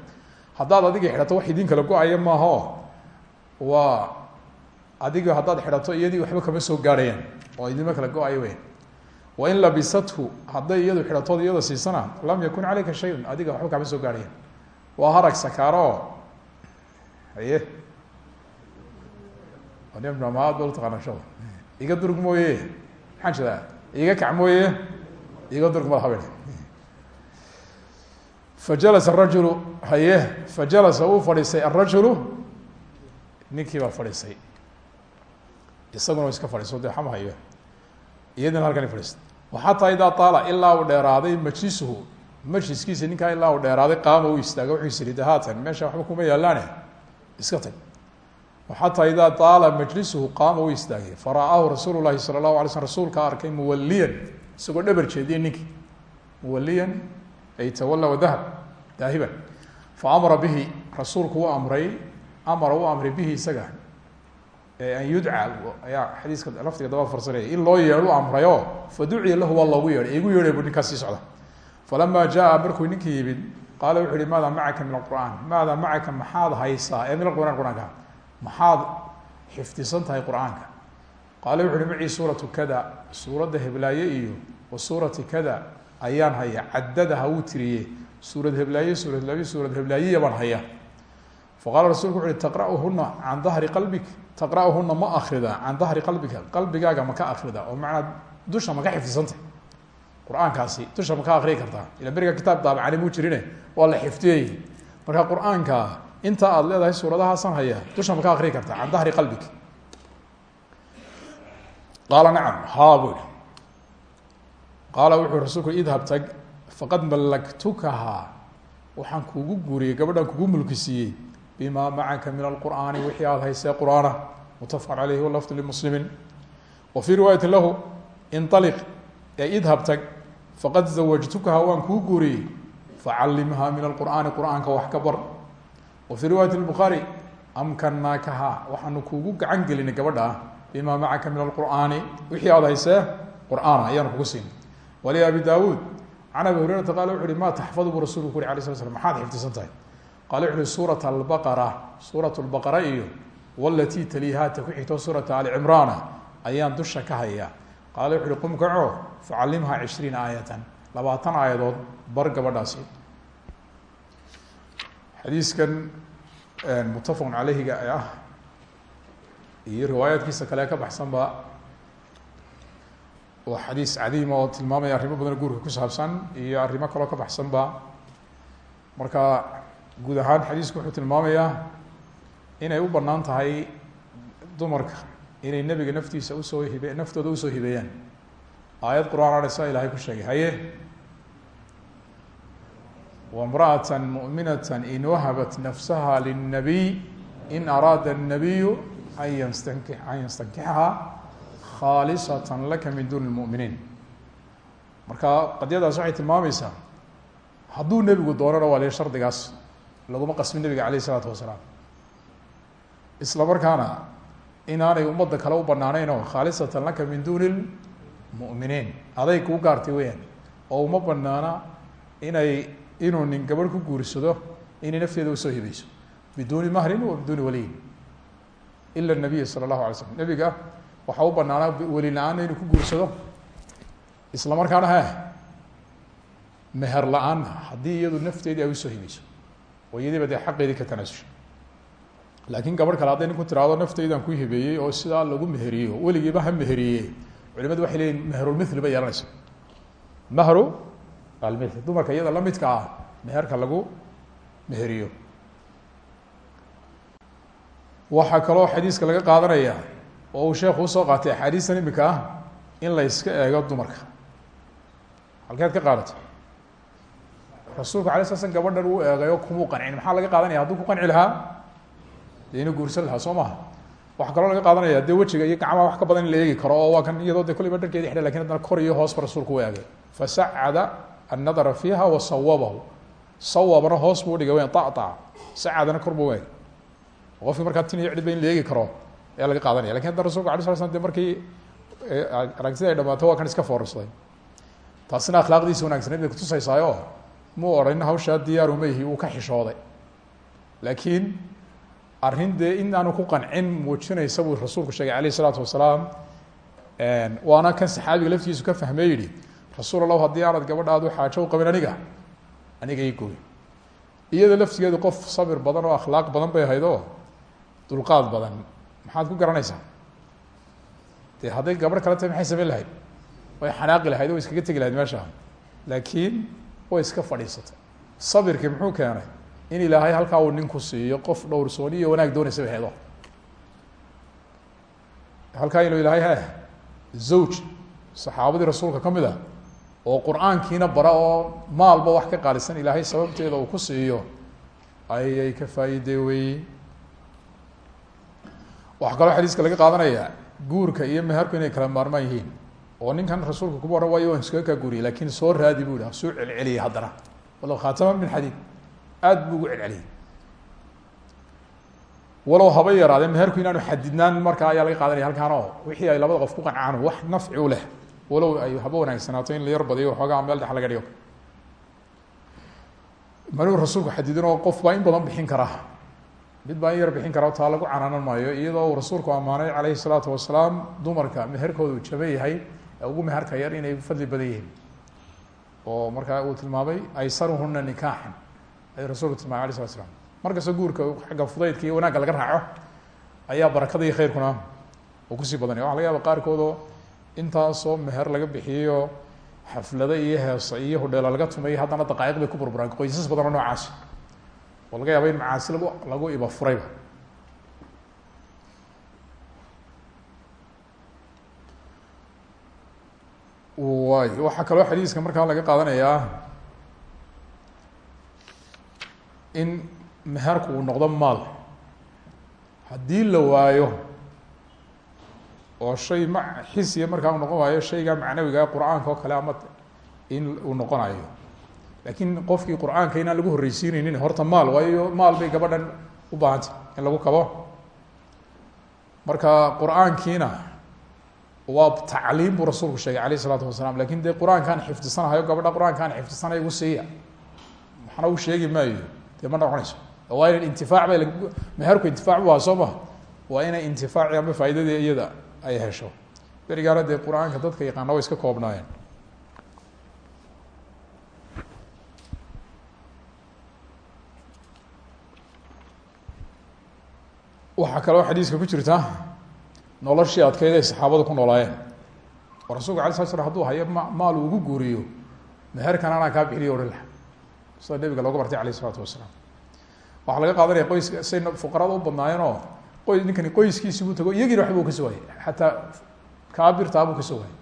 haddaad adiga xidhato wax idin kala go'aya maaha o waa adiga haddaad xidhato iyadii waxba kama soo gaarhayaan oo idinma wain labisathu hadday iyadu xidhatood iyada siisana lam yakun calayka shayun adiga waxba kama soo gaarhayaan waa harag sakaaro oo haye maad ba utaqaana shada iga durug mooye maxaan iga kac mooye iga durug mada haben fajalasa arajulu haye fajalasa uu fadhiistay arajulu ninkii baa fadhiistay isaguna iska fadhiiso dee xama hayo iyadina fadhiistay xataa idaa taala ilaa uu dheeraaday majlisuhu majliskiisa ninkaa ilaa uu dheeraaday qaama u istaaga wuxuu is yihi haatan meesha waxba kuma yaalaane iska tag. Xataa idaa taala majlisuhu qaama u istaagay. Fara'aahu rasuulu lahi sala allahu alay slm rasuulka arkay muwaliyan isagoo dhabar jeediyay ninkii. Muwaliyan ay tawalla wadahab daahiban. Fa amara bihi rasuulku u amray amara u amray bihi isaga an yudca ayaa xadiiska laftiga daba farsanaya in loo yeedhu amrayo fa duciya lahu waa loogu yeedhay igu yeedhay sii socda falama jaa markuu ninkii yimid qaala wuxu uhi maada macaka min alqur'aan? Maada macaka maxaad haysaa? Ee min alqur'an qur'aanka. Maxaad xifdisan tahay qur'aanka? Qaala wuxu uhi macii suuratu kada suuradda heblaaye iyo wa suurati kada ayaan haya cadadaha wuu tiriye. Suurad heblaaye suurad heblaaye suurad heblaayiya baan haya faqala rasulku wuxu uhi taqra'uhuna can dahri qalbik taqra'uhuna ma akrida can dahri qalbika qalbigaaga ma ka akrida oo macnaa dusha ma ka xifdisantah qur'aankaasi dusha ma ka akriyi kartaa ila beriga kitaab daabacani muu jirine waa la xifdiyey marka qur'aanka inta aad leedahay suuradahaasan haya dusha ma ka akriyi kartaa can dahri qalbik qaala nacam haa bu ihi qaala wuxuu rasuulku idhab tag faqad mallaktukahaa waxaan kuugu guuriyey gabadhaan kugu mulkisiiyey bima macaka min alqur'aani wixii aada haysee qur'aana mutafaqan caleyhi walafdu limuslimiin wa fii riwaayati lahu inaliq ee idhab tag faqad zawajtukaha waan kuu guuriyey facallimha min alqur'aani qur'aanka wax ka bar. Wa fii riwaayati lbukhaari amkannaakaha waxaanu kuugu gacan gelinay gabadha ah bima macaka min alqur'aani wixii aada haysee qur'aana ayaanu kugu siin. Wali abi daawuud can abi hurayrata qaala wuxu uhi ma taxfadu buu rasulku ku uri alay sla slam maxaad xifdisan tahay qala wuxu uhi suurat albaqara suurat lbaqara iyo walatii taliihaata ku xigto suurata ali cimraana dusha ka hayaa. Qaala wuxu uhi qum kaco facallimha cishriina aayatan. Labaatan aayadood bar gabadhaasi. Xadiiskan muttafaqun caleyhiga ah. Iyo riwaayaadkiisa kale ka baxsanba waa xadiis cadiima oo tilmaamaya arrimo badan guurka ku saabsan iyo arrimo kaloo ka baxsanba. Marka guud ahaan xadiisku wuxuu tilmaamayaa inay u bannaan tahay dumarka inay nebiga naftiisa u soo hibe naftooda u soo hibeeyaan. Aayad qur'aan adhaysa ilahay ku sheegay haye wamra'ata mu'minata in wahabat nafsaha lilnabiy in araada الnabiyu an yastanki an yastankixaha khaalisatan laka min duni lmu'miniin. Marka qadiyadaas waxay tilmaamaysaa hadduu nebigu doonana waa shardigaas laguma qasmin nebiga alayh isalaatu wasalaam. Isla markaana inaanay ummadda kale u banaaneyn oo khaalisatan laka min duni lmu'miniin aday kuu gaartay weyaan oo uma banaana inay inuu nin gabadh ku guursado inay nafteeda u soo hibayso. Biduuni mahrin wa biduuni waliyin. Ila nabiy sala allahu alay slam nebiga waxaa u banaanaa weli la'aanna inuu ku guursado. Isla markaana he meher la'aanna haddii iyadu nafteedii ay u soo hibayso oo iyadiiba dee xaqeedii ka tanaasushay laakiin gabadh kale hadday ninku tiraahdo nafteydan ku hibeeyey oo sidaa lagu meheriyo weligiiba ha meheriye culimadu waxay leeyihiin meherulmithli bay yeelanaysa mahru almithl dumarka iyada la midka ah meherka lagu meheriyo waxaa kaloo xadiiska laga qaadanaya oo uu sheekhu u soo qaatay axaadiistan imika in la iska eego dumarka halkeed ka qaadata rasuulku sla slam gabadhan uu eegay oo kumuu qancin maxaa laga qaadanaya? Hadduu ku qanci lahaa dee guursan lahaa soo maha waxaa laga qaadanaya dee wejiga iyo gacmaha wax ka badan in karo oo waa kan iyadoo de kuliba dharkeedi xidha laakiin haddana kor iyo hoosba rasuulku u eegay. Fasacada annadara fiiha wa sawabahu. Sawabna hoos buu udhigay weyn طaطac sacadana kor buu eegay. Qofki markaa tin iyo cidhba in la karo ayaa laga qaadanaya. Lakin hadda rasulku ala sla slam de markii aragtida ay dhamaato waa kan iska foorarsaday. Taasina akhlaaqdiisa wanaagsaneed bay kutusaysaayo muu odhan hawshaa diyaaru mayhi uu ka xishooday. Laakiin arrin dee ku qancin muujinaysa buu rasuulku sheegay alayh isalaatu wasalaam waana kan saxaabiga laftiisu ka fahmee yihi rasuul allahu haddii aanad gabadhaadu xaajo u qabin aniga aniga i gooy. Iyada laftigeedu qof sabir badan oo akhlaaq badan bay ahayd oo dulqaad badan. Maxaad ku garanaysaa? Dee hadday gabadh kale tahay maxay samayn lahayd? Way xanaaqi lahayd o way iskaga tegi lahayd meesha. Laakiin way iska fadhiisatay. Sabirkii muxuu keenay? In ilaahay halkaa uu ninku siiyo qof dhowrsooni iyo wanaag doonaysa ba hedo halkaa inuu ilaahay ha zawj. Saxaabadii rasuulka ka mid a oo qur'aankiina bara oo maalba wax ka qaalisan ilaahay sababteeda uu ku siiyo ayay ka faa'iidey wey. Waxaa kaloo xadiiska laga qaadanaya guurka iyo meherku inay kala maarmaan yihiin oo ninkan rasuulka kuma ohan waayo waan iskaga kaa guuriyay laakiin soo raadi bu yidhah soo celceliyay haddana. Walow khaatama min xadiid. Aada buu ugu celceliyay walow haba yaraadee meherku inaanu xadidnaan markaa ayaa laga qaadanaya halkaan oo wixii ay labada qof ku qancaan wax nafci u leh. Walow ay haba wanaagsanaato in la yar badiyo waxoogaa meel dhex laga dhigo. Manuu rasuulku xadidin oo qof baa in badan bixin karaa mid baa yar bixin kara taa lagu canaanan maayo iyadoo uu rasuulku ammaanay calayhi salaatu wasalaam dumarka meherkooda uu yahay ugu meherka yar inay fadli badan yihiin. Oo markaa uu tilmaamay aysaruhuna nikaaxan. Ayuu rasuulku tilmaamay alay slat slam markasta guurka xagga fudaydka iyo wanaagga laga raaco ayaa barakada iyo khayrkuna uu ku sii badanaya waxa laga yaaba qaarkoodoo intaasoo meher laga bixiyeyo xaflado iyo heesa iyo hodheela laga tumay haddana daqaa'iq bay ku burburaan qoysas badan oo noocaasi oo laga yaaba in macaasi lagu lagu iba furayba way waxaa kaloo xadiiska markaa laga qaadanayaa in meherku uu noqdo maal. Haddii la waayo oo shay ma xisiya markaa uu noqon waayo shayga macnawiga qur'aanka oo kale ama in uu noqonayo. Lakin qofkii qur'aanka inaan lagu horreysiineynin horta maal waayo maal bay gabadhan u baahantay in lagu kabo. Marka qur'aankiina waa tacliim buu rasuulku sheegay alayh isalaatu wasalaam laakiin dee qur'aankaan xifdisanahayo gabadha qur'aankaan xifdisanaya igu siiya maxna u sheegi maayo. Dee ma noqonayso? Waa ina intifaac ba meherku intifaac bu soo maha waa inay intifaaci ama faaidadii iyada ay hesho. Berigaana dee qur'aanka dadka yaqaana way iska koobnaayeen. Waxaa kaloo xadiiska ku jirta noloshii adkeyd ay saxaabadu ku noolaayeen. Oo rasulka ala sala slam haduu hayo ma maal ugu guuriyo meherkan anaa kaa bixiliyo ohan laha sida nabiga looga bartay alayh isalaatu wasalaam waxaa laga qaadanaya qoyska say fuqarada u badnaayeen oo qoy ninkani qoyskiisi buu tago iyagiina waxba u ka soo waayay xataa kaabirtaa buu ka soo waayay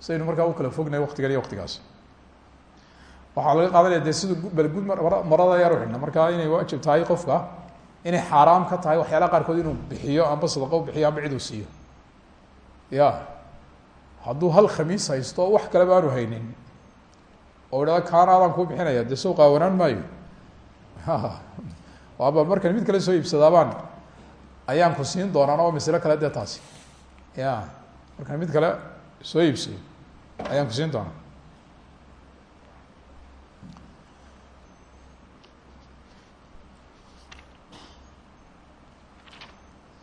saynu markaa kala fognahay waktigan iyo waktigaas waxaa laga qaadanaya sida balgud marada yar uxidhna markaa inay waajib tahay qofka inay xaaraam ka tahay waxyaalaha qaarkood inuu bixiyo amba sadaqo u bixiyo amba cid uu siiyo. Ya. Hadduu hal khamiis haysto wax kaleba aanu haynin. Oo idhahda kaana adaan kuu bixinaya dee soo qaawanaan maayo? Waaba markan mid kale soo iibsadaabaan ayaan ku siin doonaan oo maslo kale dee taasi. Ya. Markaan mid kale soo iibsayo ayaan ku siin doonaa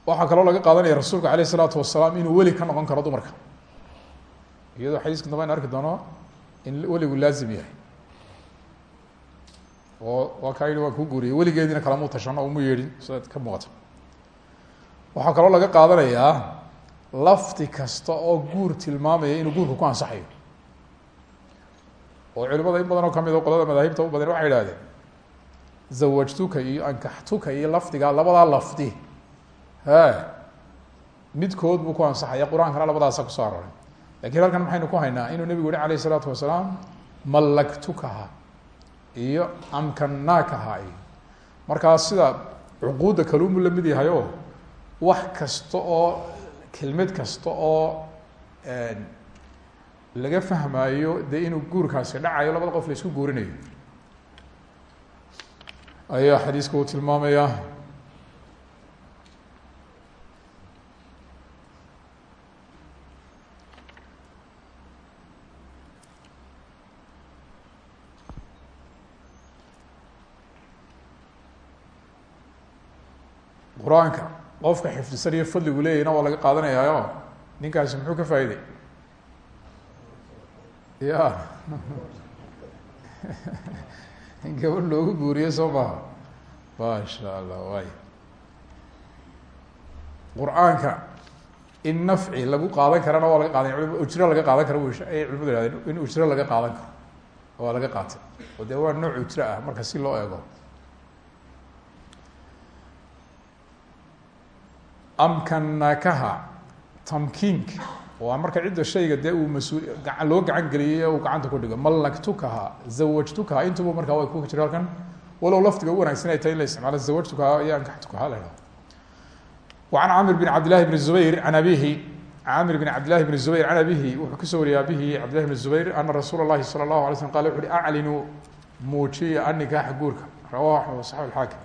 waxaa kaloo laga qaadanaya rasuulka alayh isalaatu wasalaam inuu weli ka noqon karo dumarka. Iyadoo xadiiska dambe aynu arki doono in weligu laazim yahay. Oo waa kaa yihi waan kuu guuriyay weligeediina kalamuu tashano uma yeedhin ka muuqata waxaa kaloo laga qaadanayaa lafti kasta oo guur tilmaamaya inuu guurka ku ansaxayo. Oo culimada in badan oo ka mid o qolada madaahibta u badan waxay idhahdeen zawajtuka iyo ankaxtuka iyo lafdiga labadaa lafdi midkood buu ku ansaxaya qur'aankana labadaasa ku soo aroray laakiin halkan maxaynu ku haynaa inuu nebigu yihi alayh الsalaatu wasalaam mallaktukaha iyo amkanaakaha iyo markaa sida cuquudda kalumu la mid yahay oo wax kasta oo kelmad kasta oo laga fahmaayo dee inuu guurkaasi dhacayo labada qof la isku guurinayo. Ayaa xadiiska uu tilmaamaya qur'aanka qofka xifdisan iyo fadligu leeyahna waa laga qaadanayaayo ninkaasi muxuu ka faa'iday? Ya in gabadh loogu guuriyo soo maha masha allah way qur'aanka in nafci lagu qaadan karana waa laga qaadan ujro laga qaadan karo ay culimadu ihahdeen in ujro laga qaadan karo waa laga qaatay. Oo dee waa nooc ujro ah marka si loo eego amkanakaha tamkiinka waa marka cidda shayga dee uu mas-uul loo gacan geliyey uu gacanta ku dhigo mallaktukaha zawajtukaha intuba markaa way ku jira halkan walow lafdiga u wanagsan ay tahay in la isticmaalo zawajtukaha iyo ankaxtukaha la ihahdo وعن cاmr بن cabd للahi بن زbayr عan abihi cاmr بن cabd لlahi بن زbayr can abihi wuxuu kasoo wariyay abihi cabd لlahi بن زbayr ana rasuul الlahi salى الlahu alay slm qal wuxu uhi aclinuu muujiya anikaaxa guurka rawahu صaxib الxaakim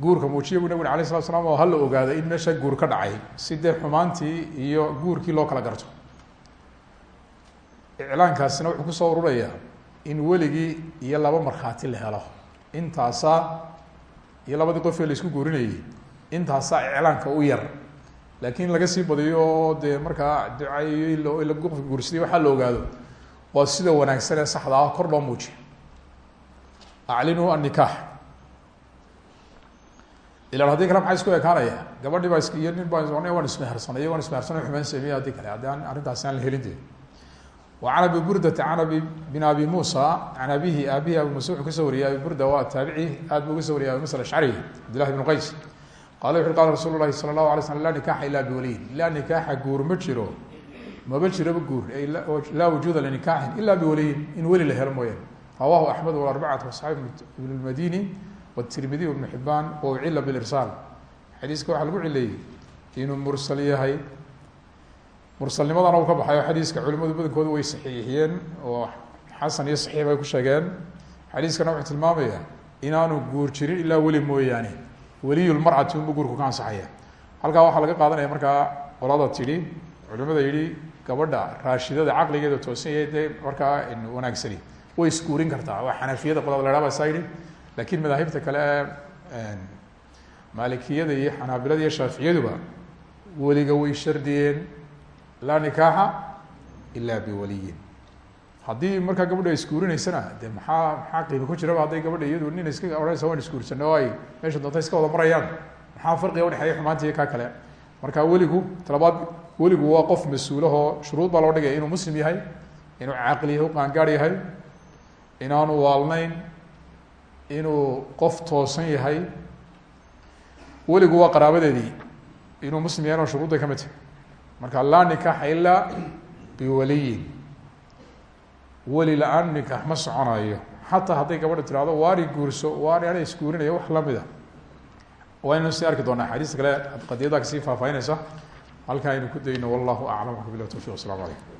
guurka muujiya bu nabig alay slat slam oo hala ogaado in meesha guur ka dhacay si dee xumaantii iyo guurkii loo kala garto. Iclaankaasina wuxuu ku soo ururayaa in weligii iyo laba markhaati la helo. Intaasaa iyo labadii qofee la isku guurinayay intaasaa iclaanka u yar. Laakiin laga sii badiyo oo dee markaa ducayo qofka guursaday waxaa la ogaado waa sida wanaagsan ee saxda ah kor loo muujiyo. Aclinuu annikaax ilan haddii kale maxaa isku ekaanaya gabadhi baa iyo nin baa waan ismehersanay waan ismehersanay xumaan sameeye haddii kale. Haddii arrintaasi aan helin dee. Wa can abi burdata bin abi muusa can abihi abi muuse wuxuu ka soo wariyey abi burda waa taabici aad buu ka soo abi musa ashcari cabdillahi bnu qays. Qaala wuxu qala rasuulu lahi sala allahu alay slam laa nikaaxa ilaa biwaliyin laa nikaaxa guur ma jiro maba jiroba guur laa wujuuda linikaaxin ila biwaliyin in weli la helo mooyaan rawaahu axmed walarbacatu wasaxiib ibn lmadini wtirmidi ibnu xibaan waucila bilirsaal xadiiska waxaa lagu cileeyey inuu mursal yahay mursalnimadana uu ka baxay oo xadiiska culimadu badankooda way saxiixiyeen oo xasan iyo saxiix bay ku sheegeen xadiiskana wuxuu tilmaamaya inaanu guur jirin ilaa weli mooyaane weliyulmarcati unba guurku ka ansaxaya halkaa waxaa laga qaadanaya markaa qolada tidhi culimada yidhi gabadha raashidada caqligeeda toosanyahee dee markaa wanaagsani way isguurin kartaa waa xanafiyada qolada la hahba saa yidhi laakiin madaahibta kale ee maalikiyada iyo xanaabilada iyo shaaficiyaduba weliga way shardiyeen laa nikaaxa ila biwaliyin haddii markaa gabadha ay de maxaa maxaa qiimo ku jiraba hadday gabadha iyadu nin iska odhanaysa waan isguursana oo ay meesha doonta iska wada marayaan maxaa farqiga udhexeeya xumaanta iyo kaa kale marka weligu talabaad weligu waa qof mas'uulahoo shuruud baa loo dhigaya inuu muslim yahay inuu caaqil yahay u qaangaar yahay inaanu waalnayn inuu qof toosan yahay weligu waa qaraabadeedii inuu muslim yahay no shuruudday ka mid tahay marka laa nikaaxa ilaa biwaliyin. Weli la'aan nikaax ma soconayo xataa hadday gabadha tirahdo waari guurso waari ana isguurinaya wax la mid a waynu sii arki doonaa. Axaadiista kale qadiyada ka sii faahfaahinaysa halkaa aynu ku dayno. Wallahu aclam wxka bilah tawfiq waslamu calaykum